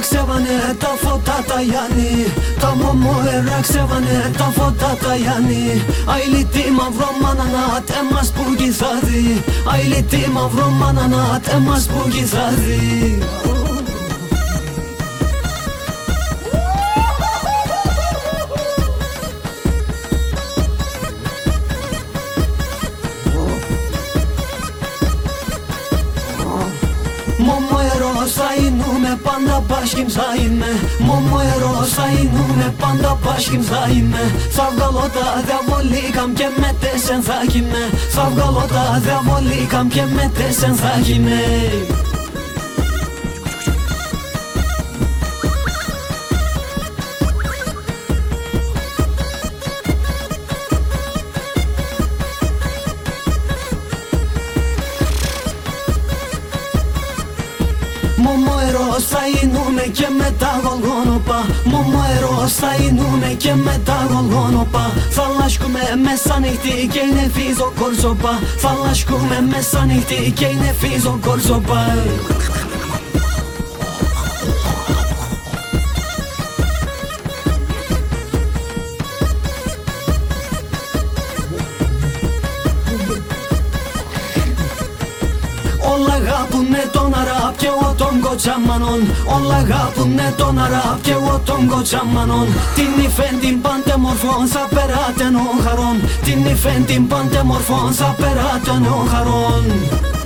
ξέβανε τα φώτα τα Γιάννη Τα μωμόερα ξέβανε τα φώτα τα Γιάννη Αιλίτη μαύρο μάνα τέμας που κιθάδι Αιλίτη μαύρο μάνα τέμας που κιθάδι panda bashkim zaime Momo ero zainu me panda bashkim zaime Savgalota dhe voli kam kemet desen zakime Savgalota dhe voli kam kemet desen zakime διαβολίκαμ και με τέσσεν θα είμαι θα είνουμε και μετά γολγόνοπα Μωμό ερώς θα είνουμε και μετά γολγόνοπα Θα λάσκουμε μέσα νύχτη και είναι φύζο κορσοπα Θα λάσκουμε μέσα νύχτη και είναι φύζο κορσοπα Όλα αγάπουνε τον αράπ και εγώ τον κοτσάμανον Όλα αγάπουνε τον αράπ και εγώ τον κοτσάμανον Την υφέν την μορφών θα περάτεν ο χαρών. Την υφέν την μορφών θα περάτεν ο χαρών